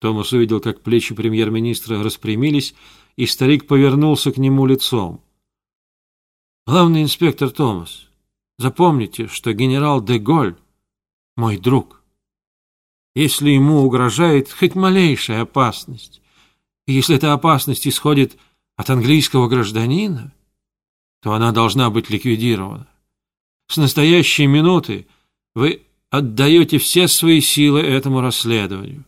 Томас увидел, как плечи премьер-министра распрямились, и старик повернулся к нему лицом. «Главный инспектор Томас, запомните, что генерал де Голь — мой друг. Если ему угрожает хоть малейшая опасность, и если эта опасность исходит от английского гражданина, то она должна быть ликвидирована. С настоящей минуты вы отдаете все свои силы этому расследованию.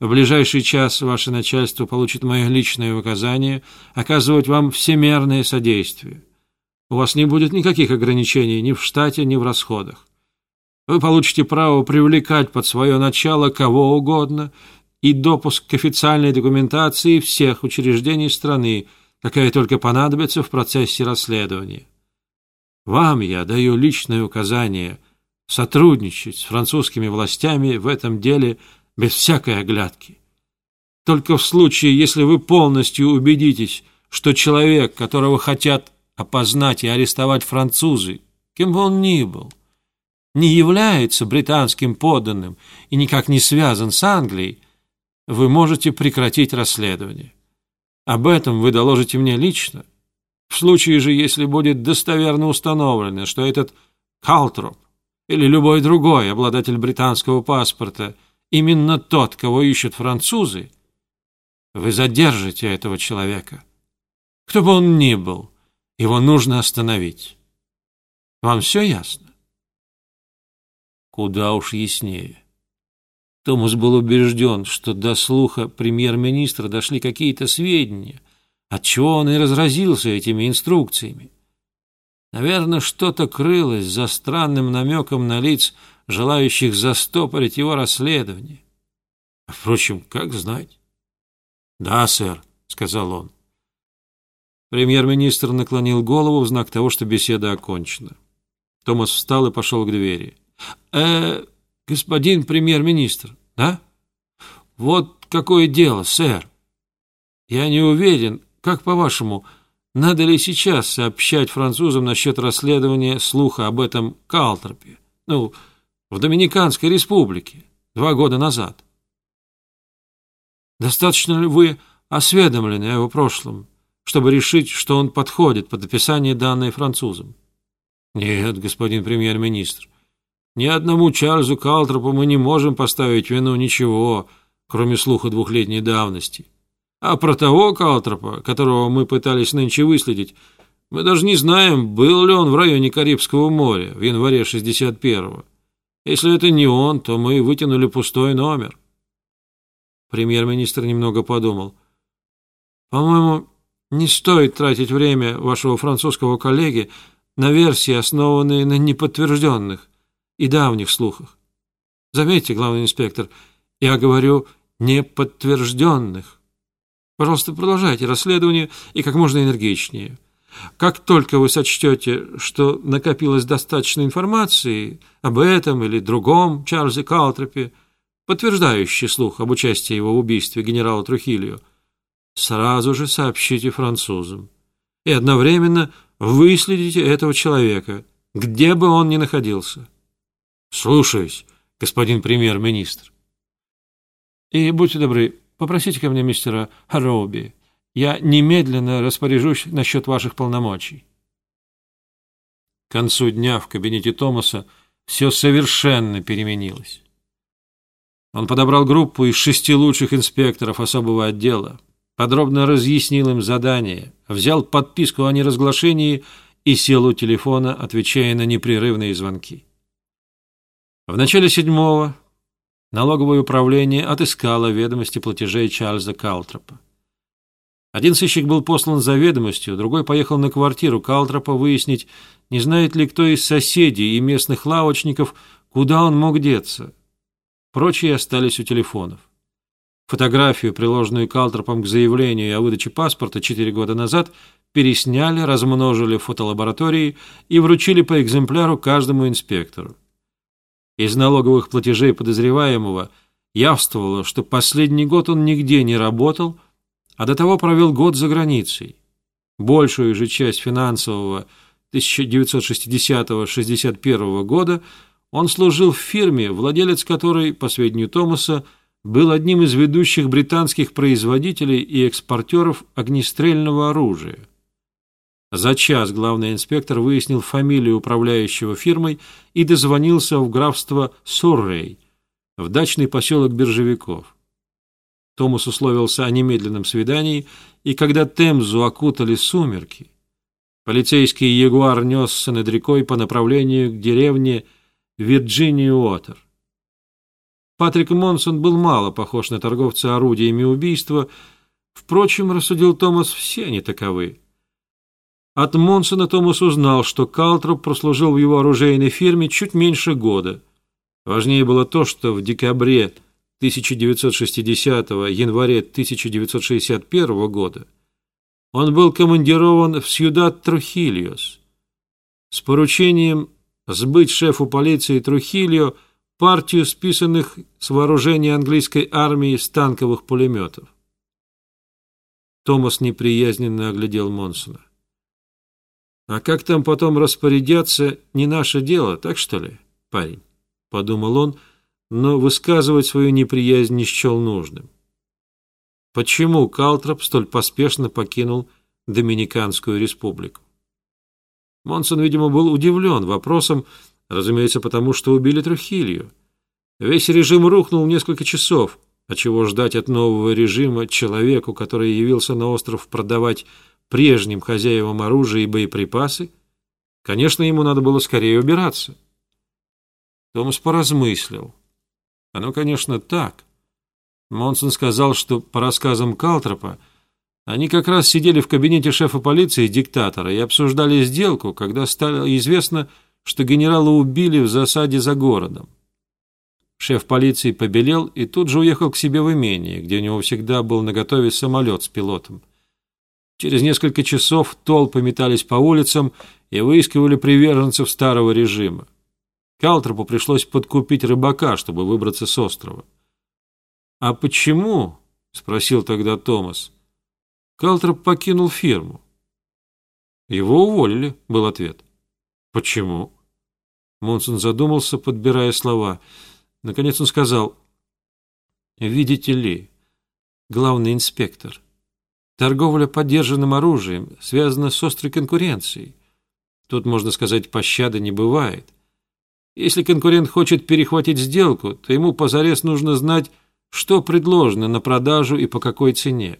В ближайший час ваше начальство получит мое личное указание оказывать вам всемерное содействие. У вас не будет никаких ограничений ни в штате, ни в расходах. Вы получите право привлекать под свое начало кого угодно и допуск к официальной документации всех учреждений страны, какая только понадобится в процессе расследования. Вам я даю личное указание сотрудничать с французскими властями в этом деле – без всякой оглядки. Только в случае, если вы полностью убедитесь, что человек, которого хотят опознать и арестовать французы, кем бы он ни был, не является британским подданным и никак не связан с Англией, вы можете прекратить расследование. Об этом вы доложите мне лично. В случае же, если будет достоверно установлено, что этот Калтроп или любой другой обладатель британского паспорта – именно тот, кого ищут французы, вы задержите этого человека. Кто бы он ни был, его нужно остановить. Вам все ясно? Куда уж яснее. Томас был убежден, что до слуха премьер-министра дошли какие-то сведения, отчего он и разразился этими инструкциями. Наверное, что-то крылось за странным намеком на лиц желающих застопорить его расследование. Впрочем, как знать? «Да, сэр», — сказал он. Премьер-министр наклонил голову в знак того, что беседа окончена. Томас встал и пошел к двери. «Э, господин премьер-министр, да? Вот какое дело, сэр. Я не уверен, как по-вашему, надо ли сейчас сообщать французам насчет расследования слуха об этом Калтропе? Ну, в Доминиканской республике два года назад. Достаточно ли вы осведомлены о его прошлом, чтобы решить, что он подходит под описание, данное французам? Нет, господин премьер-министр, ни одному Чарльзу Калтропу мы не можем поставить вину ничего, кроме слуха двухлетней давности. А про того Калтропа, которого мы пытались нынче выследить, мы даже не знаем, был ли он в районе Карибского моря в январе 61-го. Если это не он, то мы вытянули пустой номер. Премьер-министр немного подумал. По-моему, не стоит тратить время вашего французского коллеги на версии, основанные на неподтвержденных и давних слухах. Заметьте, главный инспектор, я говорю неподтвержденных. Пожалуйста, продолжайте расследование и как можно энергичнее. Как только вы сочтете, что накопилось достаточно информации об этом или другом Чарльзе Калтропе, подтверждающий слух об участии его в убийстве генерала Трухильо, сразу же сообщите французам и одновременно выследите этого человека, где бы он ни находился. Слушаюсь, господин премьер-министр. И будьте добры, попросите ко мне мистера Хароуби. Я немедленно распоряжусь насчет ваших полномочий. К концу дня в кабинете Томаса все совершенно переменилось. Он подобрал группу из шести лучших инспекторов особого отдела, подробно разъяснил им задание, взял подписку о неразглашении и сел у телефона, отвечая на непрерывные звонки. В начале седьмого налоговое управление отыскало ведомости платежей Чарльза Калтропа. Один сыщик был послан за ведомостью, другой поехал на квартиру Калтропа выяснить, не знает ли кто из соседей и местных лавочников, куда он мог деться. Прочие остались у телефонов. Фотографию, приложенную Калтропом к заявлению о выдаче паспорта четыре года назад, пересняли, размножили в фотолаборатории и вручили по экземпляру каждому инспектору. Из налоговых платежей подозреваемого явствовало, что последний год он нигде не работал – а до того провел год за границей. Большую же часть финансового 1960-61 года он служил в фирме, владелец которой, по сведению Томаса, был одним из ведущих британских производителей и экспортеров огнестрельного оружия. За час главный инспектор выяснил фамилию управляющего фирмой и дозвонился в графство Суррей, в дачный поселок Биржевиков. Томас условился о немедленном свидании, и когда Темзу окутали сумерки, полицейский ягуар несся над рекой по направлению к деревне Вирджиния-Уотер. Патрик Монсон был мало похож на торговца орудиями убийства, впрочем, рассудил Томас, все они таковы. От Монсона Томас узнал, что Калтроп прослужил в его оружейной фирме чуть меньше года. Важнее было то, что в декабре 1960 январе 1961 года он был командирован в Сьюдад Трухильос с поручением сбыть шефу полиции Трухильо партию списанных с вооружения английской армии танковых пулеметов. Томас неприязненно оглядел Монсона. «А как там потом распорядятся, не наше дело, так что ли, парень?» — подумал он, — но высказывать свою неприязнь не счел нужным. Почему Калтроп столь поспешно покинул Доминиканскую республику? Монсон, видимо, был удивлен вопросом, разумеется, потому что убили Трухилью. Весь режим рухнул в несколько часов, а чего ждать от нового режима человеку, который явился на остров продавать прежним хозяевам оружие и боеприпасы? Конечно, ему надо было скорее убираться. Томас поразмыслил. Оно, конечно, так. Монсон сказал, что по рассказам Калтропа они как раз сидели в кабинете шефа полиции диктатора и обсуждали сделку, когда стало известно, что генерала убили в засаде за городом. Шеф полиции побелел и тут же уехал к себе в имение, где у него всегда был наготове самолет с пилотом. Через несколько часов толпы метались по улицам и выискивали приверженцев старого режима. Калтропу пришлось подкупить рыбака, чтобы выбраться с острова. «А почему?» — спросил тогда Томас. Калтроп покинул фирму. «Его уволили», — был ответ. «Почему?» Монсон задумался, подбирая слова. Наконец он сказал, «Видите ли, главный инспектор, торговля поддержанным оружием связана с острой конкуренцией. Тут, можно сказать, пощады не бывает». Если конкурент хочет перехватить сделку, то ему позарез нужно знать, что предложено на продажу и по какой цене.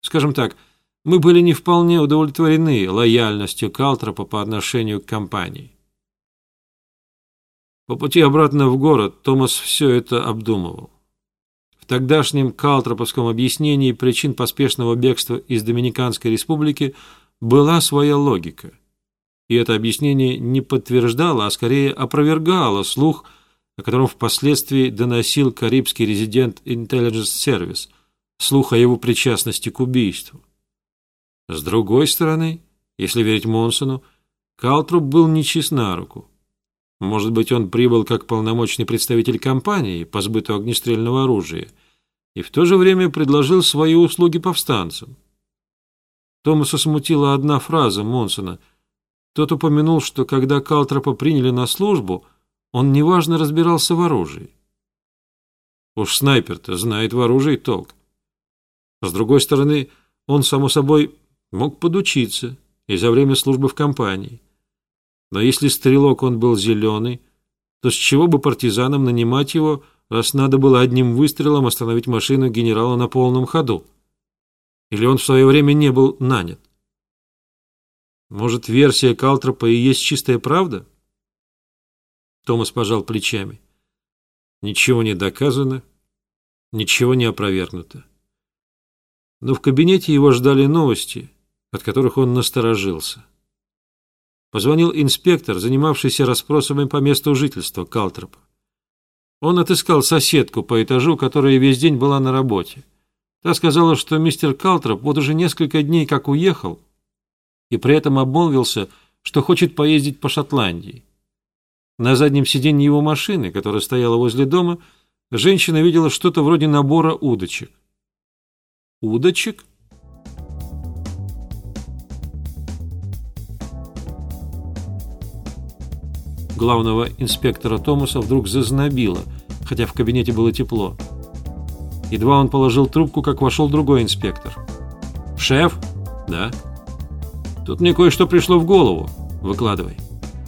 Скажем так, мы были не вполне удовлетворены лояльностью Калтропа по отношению к компании. По пути обратно в город Томас все это обдумывал. В тогдашнем Калтроповском объяснении причин поспешного бегства из Доминиканской республики была своя логика – и это объяснение не подтверждало, а скорее опровергало слух, о котором впоследствии доносил карибский резидент Intelligence Service, слух о его причастности к убийству. С другой стороны, если верить Монсону, Калтруп был нечист на руку. Может быть, он прибыл как полномочный представитель компании по сбыту огнестрельного оружия и в то же время предложил свои услуги повстанцам. Томаса смутила одна фраза Монсона – тот упомянул, что когда Калтропа приняли на службу, он неважно разбирался в оружии. Уж снайпер-то знает в оружии толк. С другой стороны, он, само собой, мог подучиться и за время службы в компании. Но если стрелок он был зеленый, то с чего бы партизанам нанимать его, раз надо было одним выстрелом остановить машину генерала на полном ходу? Или он в свое время не был нанят? Может, версия Калтропа и есть чистая правда? Томас пожал плечами. Ничего не доказано, ничего не опровергнуто. Но в кабинете его ждали новости, от которых он насторожился. Позвонил инспектор, занимавшийся расспросами по месту жительства Калтропа. Он отыскал соседку по этажу, которая весь день была на работе. Та сказала, что мистер Калтроп вот уже несколько дней как уехал, и при этом обмолвился, что хочет поездить по Шотландии. На заднем сиденье его машины, которая стояла возле дома, женщина видела что-то вроде набора удочек. Удочек? Главного инспектора Томаса вдруг зазнобило, хотя в кабинете было тепло. Едва он положил трубку, как вошел другой инспектор. «Шеф?» «Да». «Тут мне кое-что пришло в голову. Выкладывай».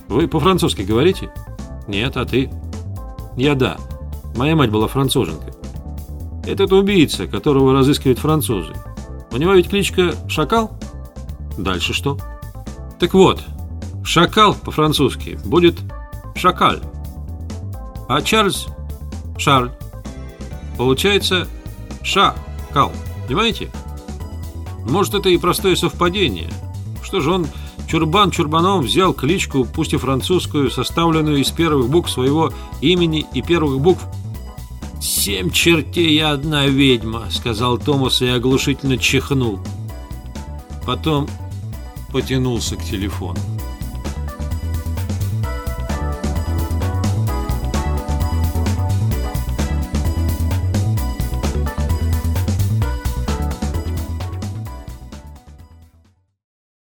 «Вы по-французски говорите?» «Нет, а ты?» «Я да. Моя мать была француженка. Этот убийца, которого разыскивают французы. У него ведь кличка Шакал?» «Дальше что?» «Так вот, Шакал по-французски будет Шакаль, а Чарльз – Шарль. Получается Ша-Кал, понимаете? Может, это и простое совпадение. Что же он, Чурбан Чурбаном, взял кличку, пусть и французскую, составленную из первых букв своего имени и первых букв «Семь чертей и одна ведьма», — сказал Томас и оглушительно чихнул. Потом потянулся к телефону.